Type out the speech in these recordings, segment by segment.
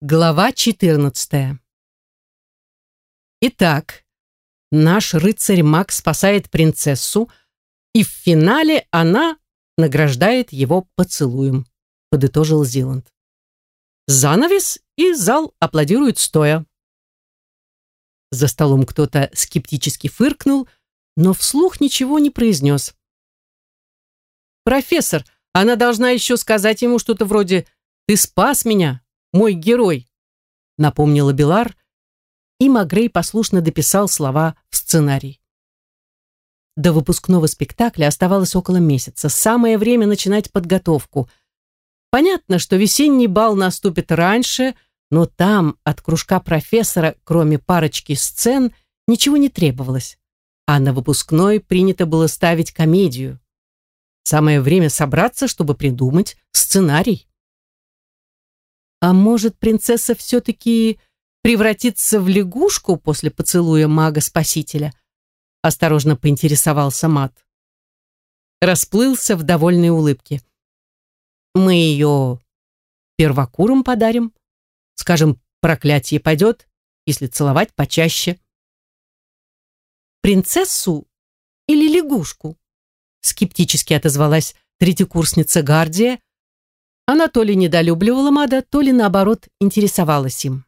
Глава 14. Итак, наш рыцарь Мак спасает принцессу, и в финале она награждает его поцелуем, подытожил Зиланд. Занавес, и зал аплодирует стоя. За столом кто-то скептически фыркнул, но вслух ничего не произнес. «Профессор, она должна еще сказать ему что-то вроде «Ты спас меня, мой герой», напомнила Белар, и Магрей послушно дописал слова в сценарий. До выпускного спектакля оставалось около месяца. Самое время начинать подготовку. Понятно, что весенний бал наступит раньше, но там от кружка профессора, кроме парочки сцен, ничего не требовалось. А на выпускной принято было ставить комедию. Самое время собраться, чтобы придумать сценарий. А может, принцесса все-таки превратится в лягушку после поцелуя мага-спасителя? Осторожно поинтересовался Мат. Расплылся в довольной улыбке. Мы ее первокуром подарим. Скажем, проклятие пойдет, если целовать почаще. Принцессу или лягушку? Скептически отозвалась третьекурсница Гардия, она то ли недолюбливала Мада, то ли, наоборот, интересовалась им.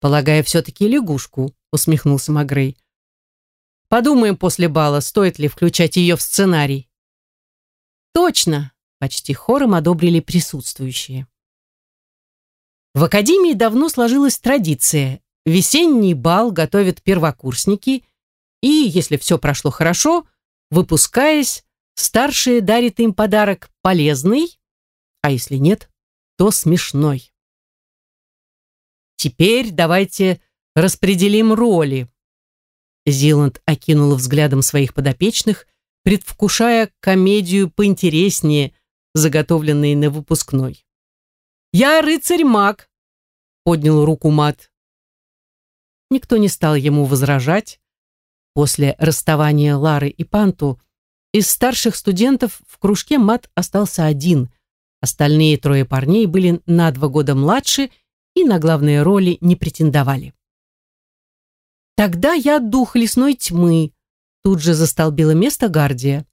«Полагаю, все-таки лягушку», — усмехнулся Магрей. «Подумаем после бала, стоит ли включать ее в сценарий». «Точно!» — почти хором одобрили присутствующие. В академии давно сложилась традиция. Весенний бал готовят первокурсники, и, если все прошло хорошо, выпускаясь, старшие дарят им подарок полезный, а если нет, то смешной. Теперь давайте распределим роли. Зиланд окинул взглядом своих подопечных, предвкушая комедию поинтереснее, заготовленные на выпускной. «Я рыцарь-маг», — поднял руку мат. Никто не стал ему возражать. После расставания Лары и Панту из старших студентов в кружке мат остался один, Остальные трое парней были на два года младше и на главные роли не претендовали. «Тогда я дух лесной тьмы», тут же застолбила место Гардия.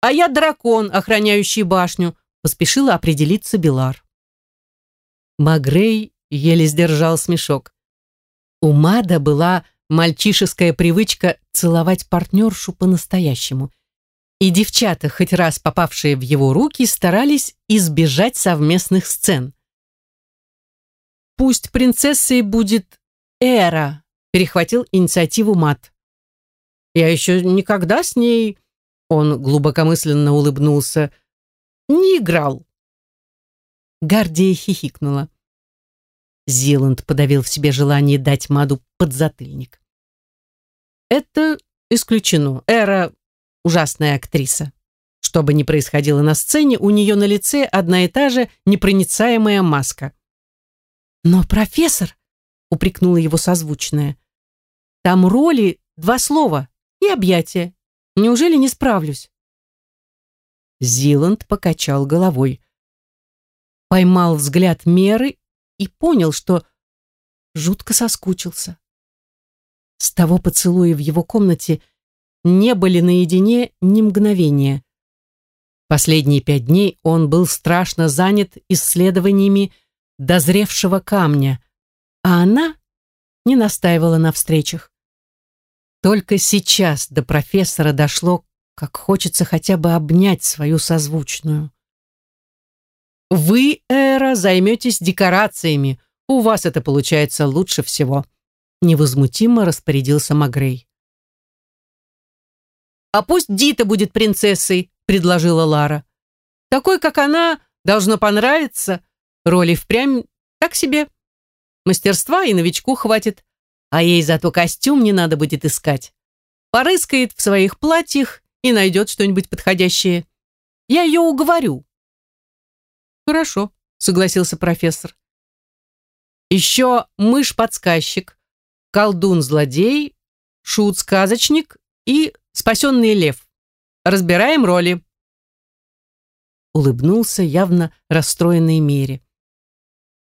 «А я дракон, охраняющий башню», поспешила определиться Белар. Магрей еле сдержал смешок. У Мада была мальчишеская привычка целовать партнершу по-настоящему – и девчата, хоть раз попавшие в его руки, старались избежать совместных сцен. «Пусть принцессой будет Эра», — перехватил инициативу Мат. «Я еще никогда с ней...» — он глубокомысленно улыбнулся. «Не играл». Гардия хихикнула. Зиланд подавил в себе желание дать Маду подзатыльник. «Это исключено. Эра ужасная актриса. Что бы ни происходило на сцене, у нее на лице одна и та же непроницаемая маска. «Но профессор», — упрекнула его созвучная, «там роли два слова и объятия. Неужели не справлюсь?» Зиланд покачал головой. Поймал взгляд Меры и понял, что жутко соскучился. С того поцелуя в его комнате — не были наедине ни мгновения. Последние пять дней он был страшно занят исследованиями дозревшего камня, а она не настаивала на встречах. Только сейчас до профессора дошло, как хочется хотя бы обнять свою созвучную. «Вы, Эра, займетесь декорациями. У вас это получается лучше всего», невозмутимо распорядился Магрей. «А пусть Дита будет принцессой», — предложила Лара. «Такой, как она, должно понравиться. Роли впрямь так себе. Мастерства и новичку хватит, а ей зато костюм не надо будет искать. Порыскает в своих платьях и найдет что-нибудь подходящее. Я ее уговорю». «Хорошо», — согласился профессор. «Еще мышь-подсказчик, колдун-злодей, шут-сказочник и Спасенный лев. Разбираем роли. Улыбнулся явно расстроенной мере.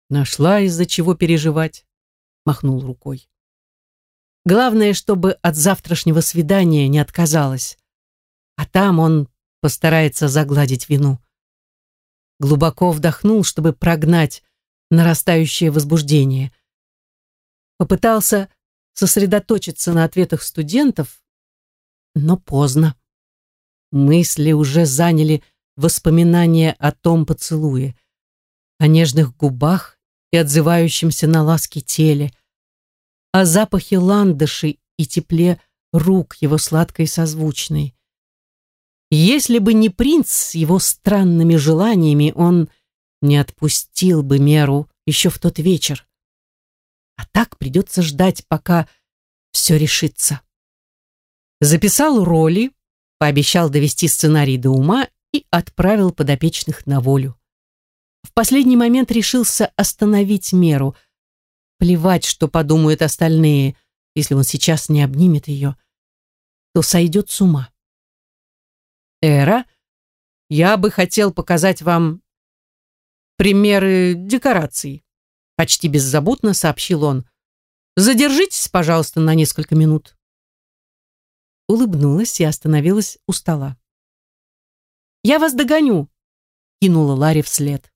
Нашла из-за чего переживать, махнул рукой. Главное, чтобы от завтрашнего свидания не отказалась. А там он постарается загладить вину. Глубоко вдохнул, чтобы прогнать нарастающее возбуждение. Попытался сосредоточиться на ответах студентов, но поздно. Мысли уже заняли воспоминания о том поцелуе, о нежных губах и отзывающемся на ласки теле, о запахе ландышей и тепле рук его сладкой созвучной. Если бы не принц с его странными желаниями, он не отпустил бы меру еще в тот вечер. А так придется ждать, пока все решится. Записал роли, пообещал довести сценарий до ума и отправил подопечных на волю. В последний момент решился остановить меру. Плевать, что подумают остальные, если он сейчас не обнимет ее, то сойдет с ума. Эра, я бы хотел показать вам примеры декораций. Почти беззаботно сообщил он. Задержитесь, пожалуйста, на несколько минут. Улыбнулась и остановилась у стола. «Я вас догоню!» — кинула Ларри вслед.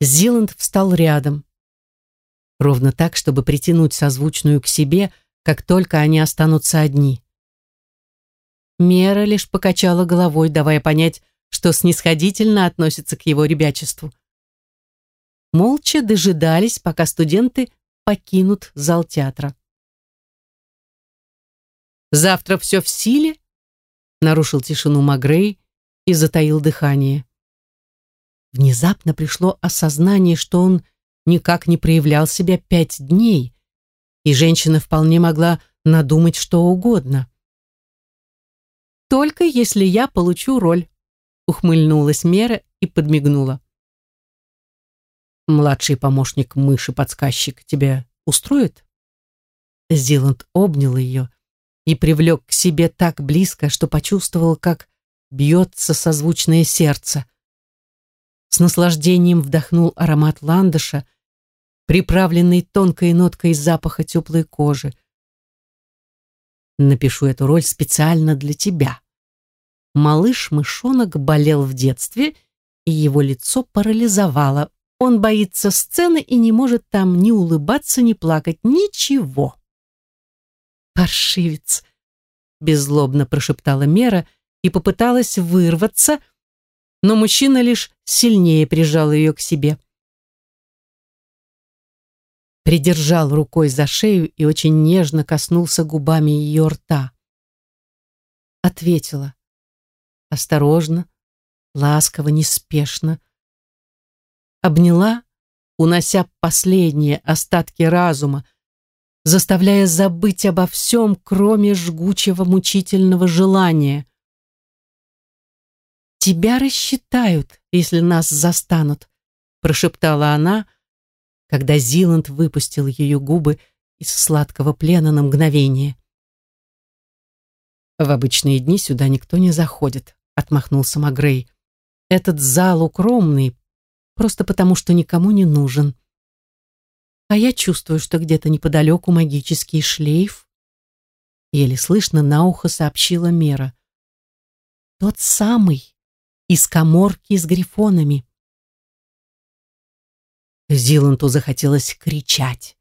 Зиланд встал рядом. Ровно так, чтобы притянуть созвучную к себе, как только они останутся одни. Мера лишь покачала головой, давая понять, что снисходительно относится к его ребячеству молча дожидались, пока студенты покинут зал театра. «Завтра все в силе?» — нарушил тишину Магрей и затаил дыхание. Внезапно пришло осознание, что он никак не проявлял себя пять дней, и женщина вполне могла надумать что угодно. «Только если я получу роль», — ухмыльнулась Мера и подмигнула младший помощник мыши-подсказчик тебя устроит?» Зиланд обнял ее и привлек к себе так близко, что почувствовал, как бьется созвучное сердце. С наслаждением вдохнул аромат ландыша, приправленный тонкой ноткой запаха теплой кожи. Напишу эту роль специально для тебя. Малыш-мышонок болел в детстве, и его лицо парализовало он боится сцены и не может там ни улыбаться, ни плакать. Ничего. «Паршивец!» — беззлобно прошептала Мера и попыталась вырваться, но мужчина лишь сильнее прижал ее к себе. Придержал рукой за шею и очень нежно коснулся губами ее рта. Ответила. Осторожно, ласково, неспешно, обняла, унося последние остатки разума, заставляя забыть обо всем, кроме жгучего мучительного желания. «Тебя рассчитают, если нас застанут», прошептала она, когда Зиланд выпустил ее губы из сладкого плена на мгновение. «В обычные дни сюда никто не заходит», — отмахнулся Магрей. «Этот зал укромный, просто потому, что никому не нужен. А я чувствую, что где-то неподалеку магический шлейф. Еле слышно на ухо сообщила Мера. Тот самый, из коморки с грифонами. Зиланту захотелось кричать.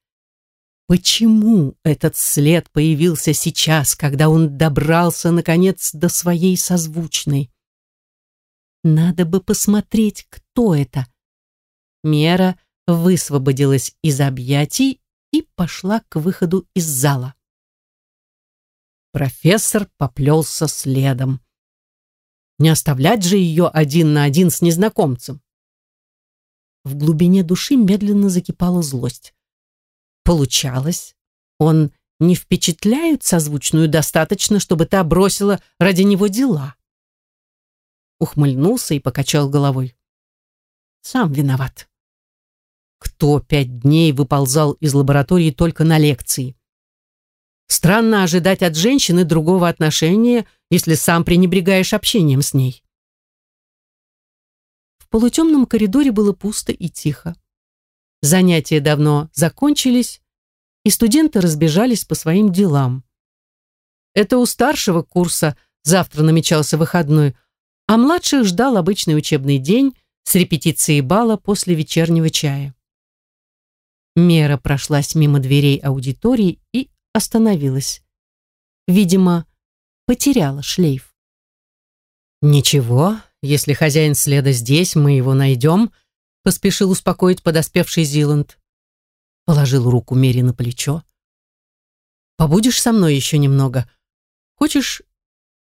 Почему этот след появился сейчас, когда он добрался, наконец, до своей созвучной? Надо бы посмотреть, кто это. Мера высвободилась из объятий и пошла к выходу из зала. Профессор поплелся следом. Не оставлять же ее один на один с незнакомцем. В глубине души медленно закипала злость. Получалось, он не впечатляет созвучную достаточно, чтобы та бросила ради него дела. Ухмыльнулся и покачал головой. Сам виноват кто пять дней выползал из лаборатории только на лекции. Странно ожидать от женщины другого отношения, если сам пренебрегаешь общением с ней. В полутемном коридоре было пусто и тихо. Занятия давно закончились, и студенты разбежались по своим делам. Это у старшего курса завтра намечался выходной, а младших ждал обычный учебный день с репетицией бала после вечернего чая. Мера прошлась мимо дверей аудитории и остановилась. Видимо, потеряла шлейф. «Ничего, если хозяин следа здесь, мы его найдем», поспешил успокоить подоспевший Зиланд. Положил руку Мере на плечо. «Побудешь со мной еще немного? Хочешь,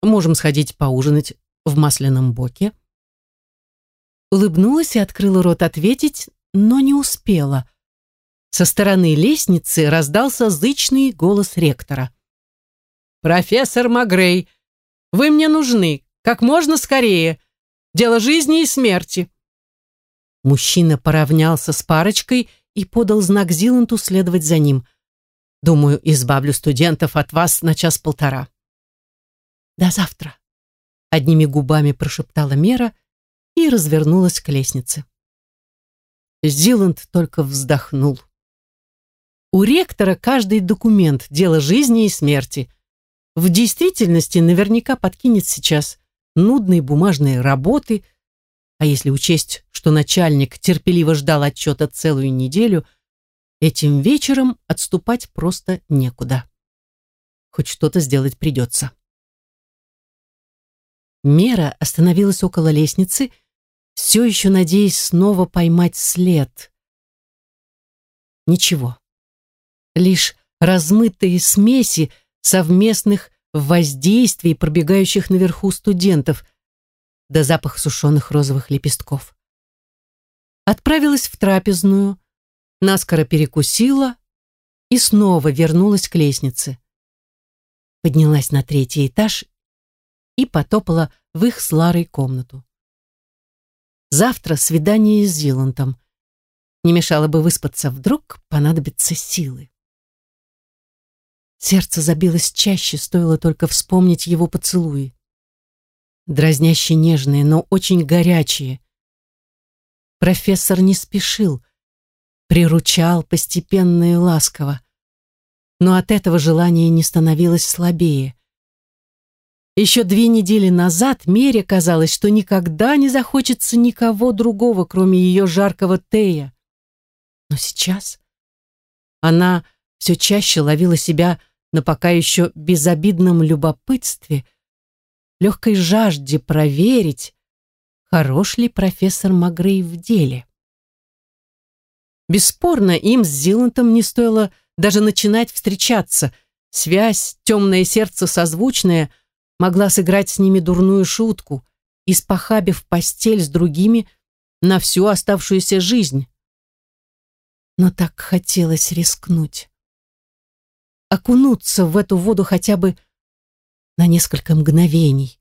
можем сходить поужинать в масляном боке?» Улыбнулась и открыла рот ответить, но не успела. Со стороны лестницы раздался зычный голос ректора. «Профессор Магрей, вы мне нужны, как можно скорее. Дело жизни и смерти». Мужчина поравнялся с парочкой и подал знак Зиланту следовать за ним. «Думаю, избавлю студентов от вас на час-полтора». «До завтра», — одними губами прошептала Мера и развернулась к лестнице. Зиланд только вздохнул. У ректора каждый документ – дело жизни и смерти. В действительности наверняка подкинет сейчас нудные бумажные работы, а если учесть, что начальник терпеливо ждал отчета целую неделю, этим вечером отступать просто некуда. Хоть что-то сделать придется. Мера остановилась около лестницы, все еще надеясь снова поймать след. Ничего. Лишь размытые смеси совместных воздействий, пробегающих наверху студентов, до запах сушеных розовых лепестков. Отправилась в трапезную, наскоро перекусила и снова вернулась к лестнице. Поднялась на третий этаж и потопала в их с Ларой комнату. Завтра свидание с Зилантом. Не мешало бы выспаться, вдруг понадобятся силы. Сердце забилось чаще, стоило только вспомнить его поцелуи. Дразняще нежные, но очень горячие. Профессор не спешил, приручал постепенно и ласково. Но от этого желание не становилось слабее. Еще две недели назад Мере казалось, что никогда не захочется никого другого, кроме ее жаркого Тея. Но сейчас она все чаще ловила себя на пока еще безобидном любопытстве, легкой жажде проверить, хорош ли профессор Магрей в деле. Бесспорно, им с Зилантом не стоило даже начинать встречаться. Связь, темное сердце созвучное — могла сыграть с ними дурную шутку, испохабив постель с другими на всю оставшуюся жизнь. Но так хотелось рискнуть. Окунуться в эту воду хотя бы на несколько мгновений.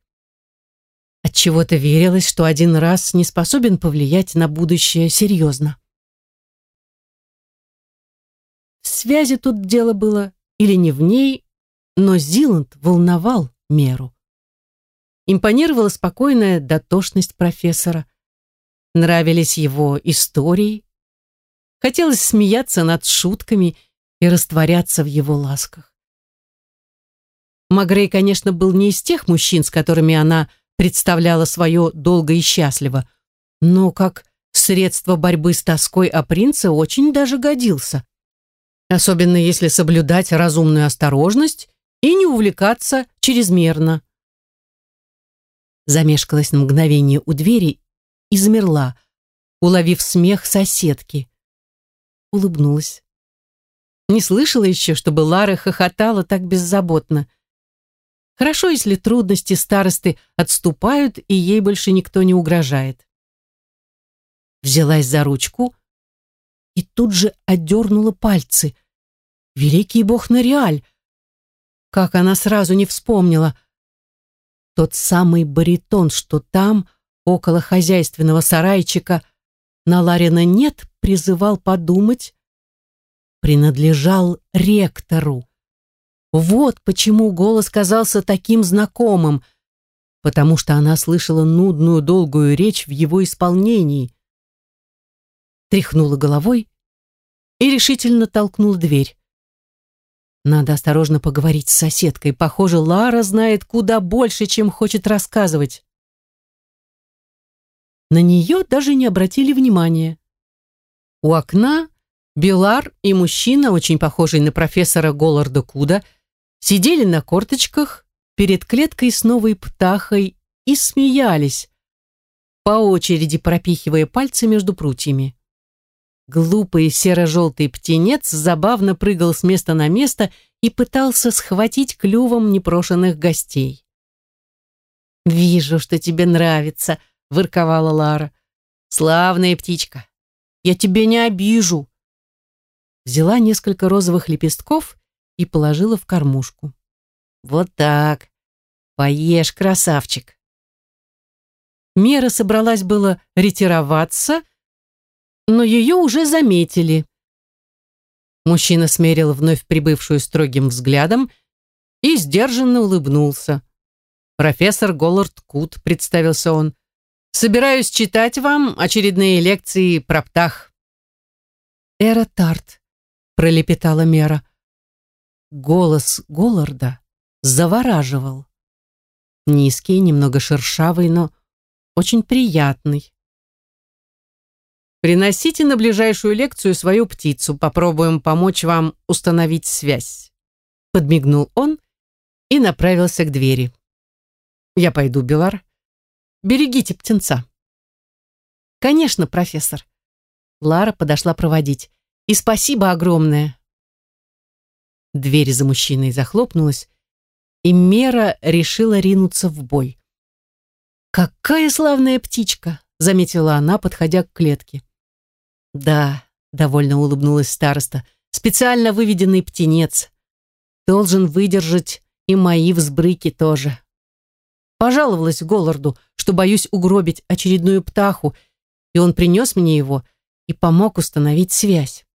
Отчего-то верилось, что один раз не способен повлиять на будущее серьезно. В связи тут дело было или не в ней, но Зиланд волновал меру. Импонировала спокойная дотошность профессора. Нравились его истории. Хотелось смеяться над шутками и растворяться в его ласках. Магрей, конечно, был не из тех мужчин, с которыми она представляла свое долго и счастливо, но как средство борьбы с тоской о принце очень даже годился. Особенно если соблюдать разумную осторожность и не увлекаться чрезмерно. Замешкалась на мгновение у двери и замерла, уловив смех соседки. Улыбнулась. Не слышала еще, чтобы Лара хохотала так беззаботно. Хорошо, если трудности старосты отступают, и ей больше никто не угрожает. Взялась за ручку и тут же отдернула пальцы. Великий бог Нориаль! Как она сразу не вспомнила. Тот самый баритон, что там, около хозяйственного сарайчика, на Ларина нет, призывал подумать, принадлежал ректору. Вот почему голос казался таким знакомым. потому что она слышала нудную долгую речь в его исполнении. Тряхнула головой и решительно толкнула дверь. Надо осторожно поговорить с соседкой. Похоже, Лара знает куда больше, чем хочет рассказывать. На нее даже не обратили внимания. У окна Белар и мужчина, очень похожий на профессора Голларда Куда, сидели на корточках перед клеткой с новой птахой и смеялись, по очереди пропихивая пальцы между прутьями. Глупый серо-желтый птенец забавно прыгал с места на место и пытался схватить клювом непрошенных гостей. «Вижу, что тебе нравится», — ворковала Лара. «Славная птичка. Я тебя не обижу». Взяла несколько розовых лепестков и положила в кормушку. «Вот так. Поешь, красавчик». Мера собралась было ретироваться, — но ее уже заметили. Мужчина смерил вновь прибывшую строгим взглядом и сдержанно улыбнулся. «Профессор Голлард Кут», — представился он, — «собираюсь читать вам очередные лекции про птах». «Эра Тарт», — пролепетала Мера. Голос Голларда завораживал. Низкий, немного шершавый, но очень приятный. Приносите на ближайшую лекцию свою птицу, попробуем помочь вам установить связь. Подмигнул он и направился к двери. Я пойду, Белар. Берегите птенца. Конечно, профессор. Лара подошла проводить. И спасибо огромное. Дверь за мужчиной захлопнулась, и Мера решила ринуться в бой. «Какая славная птичка!» — заметила она, подходя к клетке. Да, довольно улыбнулась староста, специально выведенный птенец. Должен выдержать и мои взбрыки тоже. Пожаловалась Голларду, что боюсь угробить очередную птаху, и он принес мне его и помог установить связь.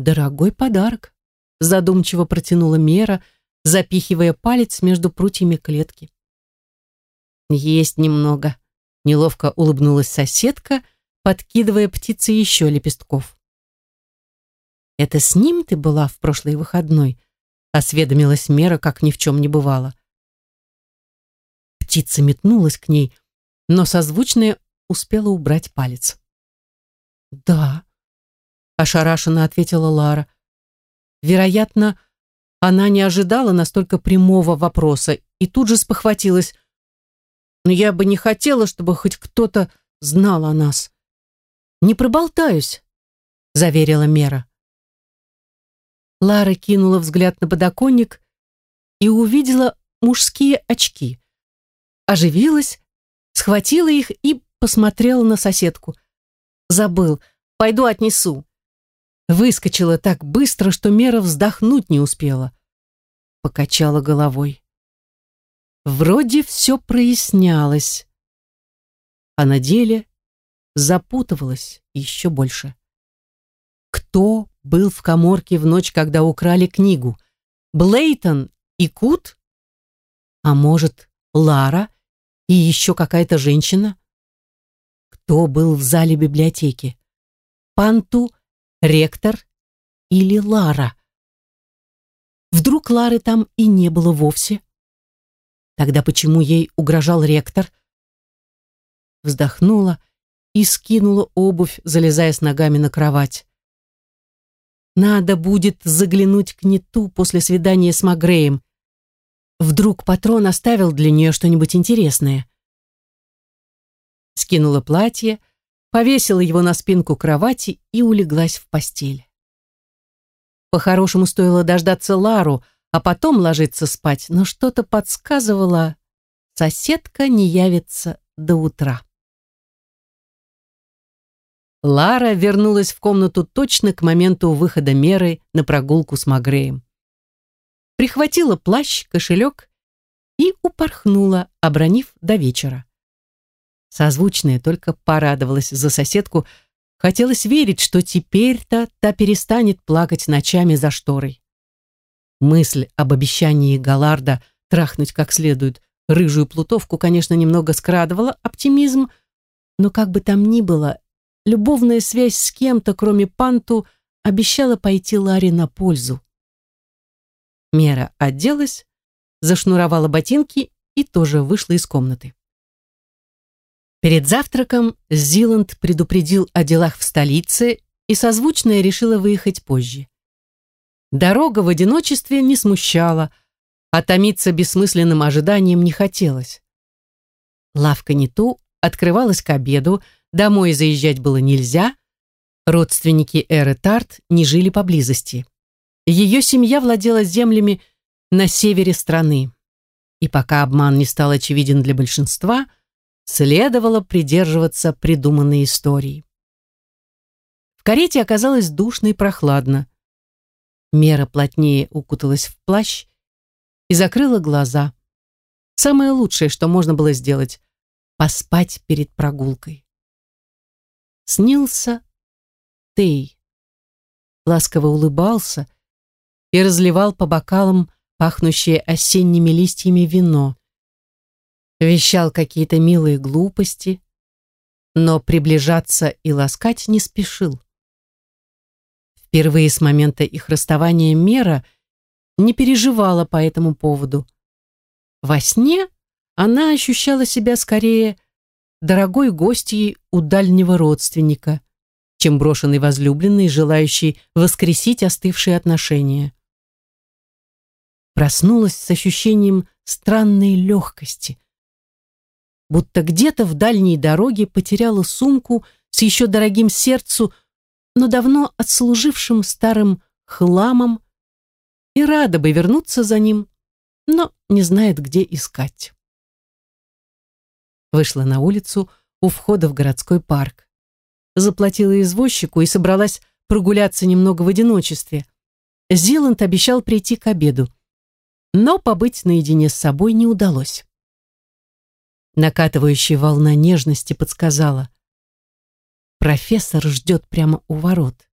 «Дорогой подарок», — задумчиво протянула Мера, запихивая палец между прутьями клетки. «Есть немного», — неловко улыбнулась соседка, — подкидывая птице еще лепестков. «Это с ним ты была в прошлый выходной?» — осведомилась Мера, как ни в чем не бывало. Птица метнулась к ней, но созвучная успела убрать палец. «Да», — ошарашенно ответила Лара. Вероятно, она не ожидала настолько прямого вопроса и тут же спохватилась. «Но я бы не хотела, чтобы хоть кто-то знал о нас. Не проболтаюсь, заверила Мера. Лара кинула взгляд на подоконник и увидела мужские очки. Оживилась, схватила их и посмотрела на соседку. Забыл, пойду отнесу. Выскочила так быстро, что Мера вздохнуть не успела. Покачала головой. Вроде все прояснялось. А на деле запутывалась еще больше. Кто был в коморке в ночь, когда украли книгу? Блейтон и Кут? А может, Лара и еще какая-то женщина? Кто был в зале библиотеки? Панту, ректор или Лара? Вдруг Лары там и не было вовсе? Тогда почему ей угрожал ректор? Вздохнула и скинула обувь, залезая с ногами на кровать. Надо будет заглянуть к Нету после свидания с Магреем. Вдруг патрон оставил для нее что-нибудь интересное. Скинула платье, повесила его на спинку кровати и улеглась в постель. По-хорошему стоило дождаться Лару, а потом ложиться спать, но что-то подсказывало, соседка не явится до утра. Лара вернулась в комнату точно к моменту выхода Меры на прогулку с Магреем. Прихватила плащ, кошелек и упорхнула, обронив до вечера. Созвучная только порадовалась за соседку, хотелось верить, что теперь-то та перестанет плакать ночами за шторой. Мысль об обещании Галарда трахнуть как следует рыжую плутовку, конечно, немного скрадывала оптимизм, но как бы там ни было, любовная связь с кем-то, кроме Панту, обещала пойти Ларе на пользу. Мера оделась, зашнуровала ботинки и тоже вышла из комнаты. Перед завтраком Зиланд предупредил о делах в столице и созвучная решила выехать позже. Дорога в одиночестве не смущала, а томиться бессмысленным ожиданием не хотелось. Лавка не ту открывалась к обеду, домой заезжать было нельзя, родственники Эры Тарт не жили поблизости. Ее семья владела землями на севере страны. И пока обман не стал очевиден для большинства, следовало придерживаться придуманной истории. В карете оказалось душно и прохладно. Мера плотнее укуталась в плащ и закрыла глаза. Самое лучшее, что можно было сделать — поспать перед прогулкой. Снился Тей. Ласково улыбался и разливал по бокалам пахнущее осенними листьями вино. Вещал какие-то милые глупости, но приближаться и ласкать не спешил. Впервые с момента их расставания Мера — не переживала по этому поводу. Во сне она ощущала себя скорее дорогой гостьей у дальнего родственника, чем брошенный возлюбленный, желающий воскресить остывшие отношения. Проснулась с ощущением странной легкости, будто где-то в дальней дороге потеряла сумку с еще дорогим сердцу, но давно отслужившим старым хламом, и рада бы вернуться за ним, но не знает, где искать. Вышла на улицу у входа в городской парк. Заплатила извозчику и собралась прогуляться немного в одиночестве. Зиланд обещал прийти к обеду, но побыть наедине с собой не удалось. Накатывающая волна нежности подсказала. Профессор ждет прямо у ворот.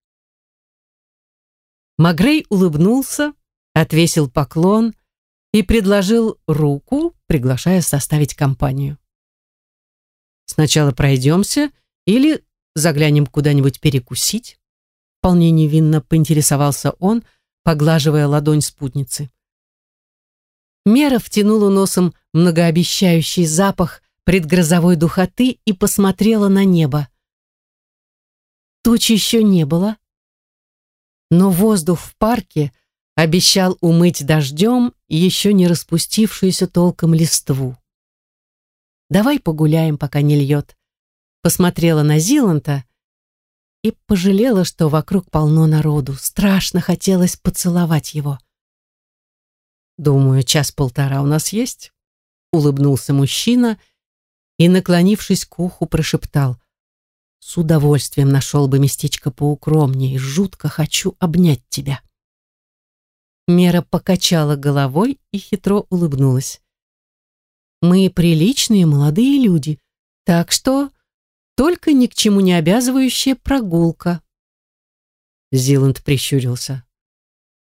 Магрей улыбнулся, отвесил поклон и предложил руку, приглашая составить компанию. «Сначала пройдемся или заглянем куда-нибудь перекусить?» Вполне невинно поинтересовался он, поглаживая ладонь спутницы. Мера втянула носом многообещающий запах предгрозовой духоты и посмотрела на небо. Туч еще не было, но воздух в парке – обещал умыть дождем еще не распустившуюся толком листву. «Давай погуляем, пока не льет», посмотрела на Зиланта и пожалела, что вокруг полно народу. Страшно хотелось поцеловать его. «Думаю, час-полтора у нас есть», — улыбнулся мужчина и, наклонившись к уху, прошептал. «С удовольствием нашел бы местечко поукромнее, жутко хочу обнять тебя». Мера покачала головой и хитро улыбнулась. «Мы приличные молодые люди, так что только ни к чему не обязывающая прогулка». Зиланд прищурился.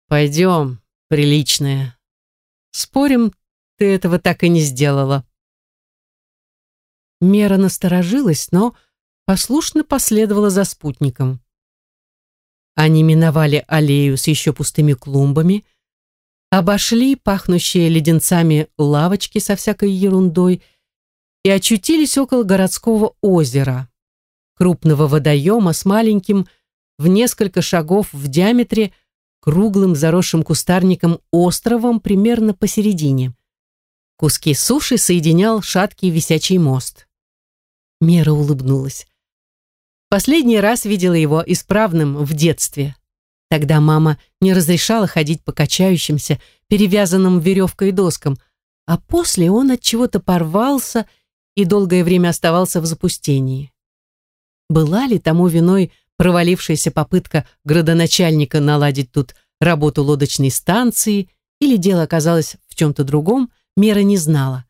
«Пойдем, приличная. Спорим, ты этого так и не сделала». Мера насторожилась, но послушно последовала за спутником. Они миновали аллею с еще пустыми клумбами, обошли пахнущие леденцами лавочки со всякой ерундой и очутились около городского озера, крупного водоема с маленьким в несколько шагов в диаметре круглым заросшим кустарником островом примерно посередине. Куски суши соединял шаткий висячий мост. Мера улыбнулась. Последний раз видела его исправным в детстве. Тогда мама не разрешала ходить по качающимся, перевязанным веревкой доскам, а после он от чего-то порвался и долгое время оставался в запустении. Была ли тому виной провалившаяся попытка градоначальника наладить тут работу лодочной станции, или дело оказалось в чем-то другом, Мера не знала.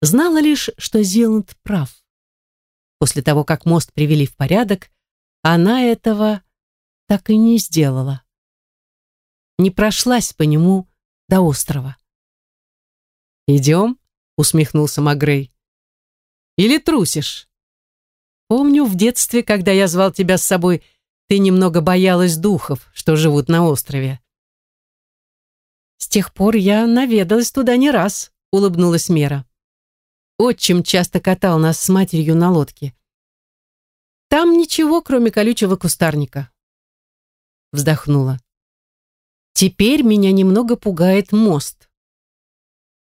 Знала лишь, что Зеланд прав. После того, как мост привели в порядок, она этого так и не сделала. Не прошлась по нему до острова. «Идем?» — усмехнулся Магрей. Или трусишь? Помню, в детстве, когда я звал тебя с собой, ты немного боялась духов, что живут на острове. С тех пор я наведалась туда не раз, улыбнулась Мера. Отчим часто катал нас с матерью на лодке. Там ничего, кроме колючего кустарника. Вздохнула. Теперь меня немного пугает мост.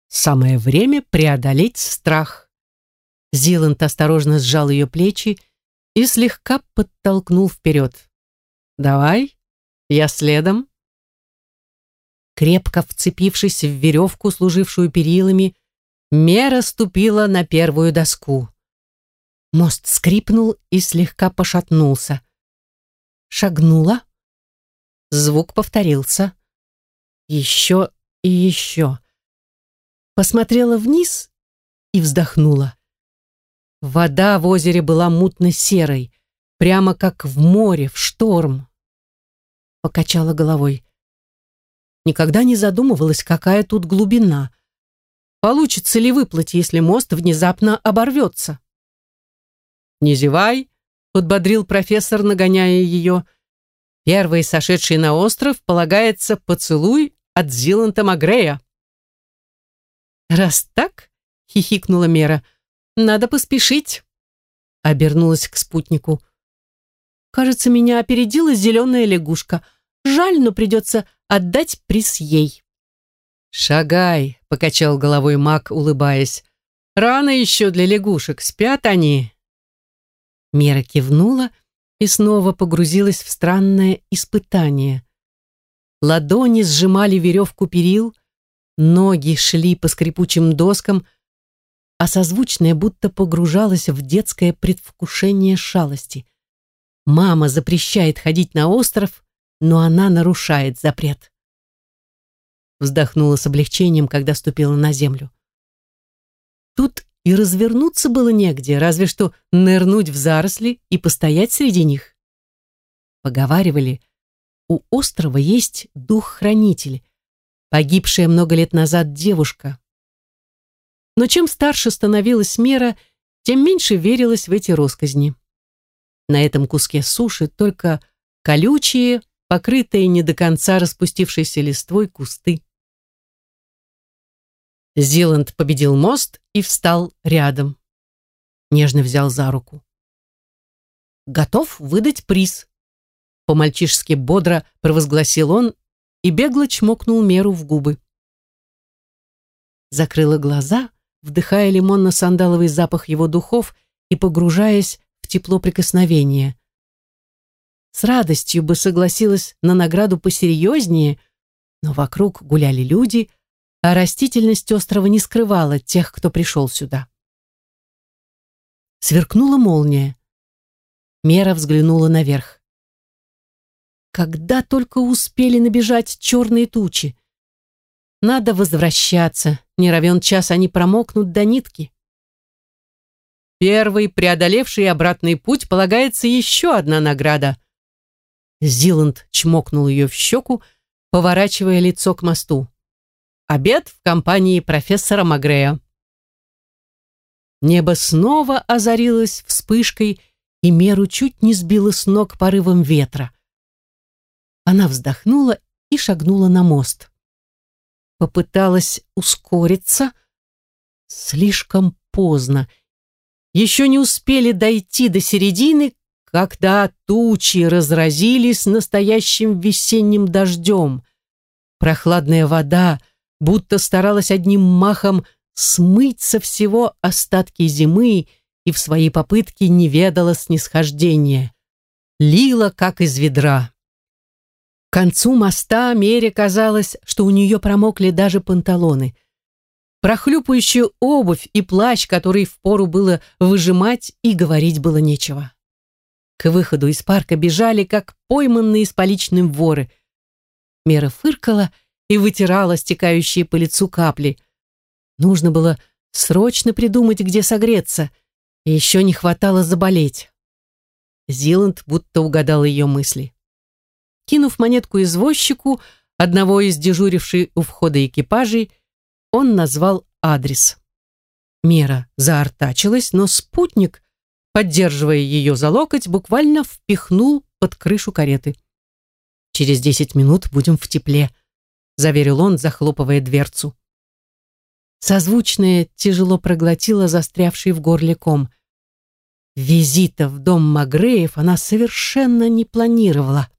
Самое время преодолеть страх. Зиланд осторожно сжал ее плечи и слегка подтолкнул вперед. «Давай, я следом». Крепко вцепившись в веревку, служившую перилами, Мера ступила на первую доску. Мост скрипнул и слегка пошатнулся. Шагнула. Звук повторился. Еще и еще. Посмотрела вниз и вздохнула. Вода в озере была мутно-серой, прямо как в море, в шторм. Покачала головой. Никогда не задумывалась, какая тут глубина. Получится ли выплыть, если мост внезапно оборвется? «Не зевай», — подбодрил профессор, нагоняя ее. «Первый, сошедший на остров, полагается поцелуй от Зиланта Магрея». «Раз так», — хихикнула Мера, — «надо поспешить», — обернулась к спутнику. «Кажется, меня опередила зеленая лягушка. Жаль, но придется отдать приз ей». «Шагай», — покачал головой маг, улыбаясь. «Рано еще для лягушек, спят они». Мера кивнула и снова погрузилась в странное испытание. Ладони сжимали веревку перил, ноги шли по скрипучим доскам, а созвучное будто погружалось в детское предвкушение шалости. Мама запрещает ходить на остров, но она нарушает запрет вздохнула с облегчением, когда ступила на землю. Тут и развернуться было негде, разве что нырнуть в заросли и постоять среди них. Поговаривали, у острова есть дух-хранитель, погибшая много лет назад девушка. Но чем старше становилась Мера, тем меньше верилась в эти росказни. На этом куске суши только колючие, покрытые не до конца распустившейся листвой кусты. Зиланд победил мост и встал рядом. Нежно взял за руку. «Готов выдать приз», — по-мальчишески бодро провозгласил он и бегло чмокнул меру в губы. Закрыла глаза, вдыхая лимонно-сандаловый запах его духов и погружаясь в тепло прикосновения. С радостью бы согласилась на награду посерьезнее, но вокруг гуляли люди — а растительность острова не скрывала тех, кто пришел сюда. Сверкнула молния. Мера взглянула наверх. Когда только успели набежать черные тучи. Надо возвращаться, не равен час они промокнут до нитки. Первый, преодолевший обратный путь, полагается еще одна награда. Зиланд чмокнул ее в щеку, поворачивая лицо к мосту. Обед в компании профессора Магрея. Небо снова озарилось вспышкой, и Меру чуть не сбило с ног порывом ветра. Она вздохнула и шагнула на мост. Попыталась ускориться. Слишком поздно. Еще не успели дойти до середины, когда тучи разразились настоящим весенним дождем. Прохладная вода будто старалась одним махом смыть со всего остатки зимы и в своей попытке не ведала снисхождения. Лила, как из ведра. К концу моста Мере казалось, что у нее промокли даже панталоны. Прохлюпающую обувь и плащ, который впору было выжимать, и говорить было нечего. К выходу из парка бежали, как пойманные с поличным воры. Мера фыркала и вытирала стекающие по лицу капли. Нужно было срочно придумать, где согреться, еще не хватало заболеть. Зиланд будто угадал ее мысли. Кинув монетку извозчику, одного из дежуривших у входа экипажей, он назвал адрес. Мера заортачилась, но спутник, поддерживая ее за локоть, буквально впихнул под крышу кареты. «Через десять минут будем в тепле», — заверил он, захлопывая дверцу. Созвучное тяжело проглотила застрявший в горле ком. Визита в дом Магреев она совершенно не планировала.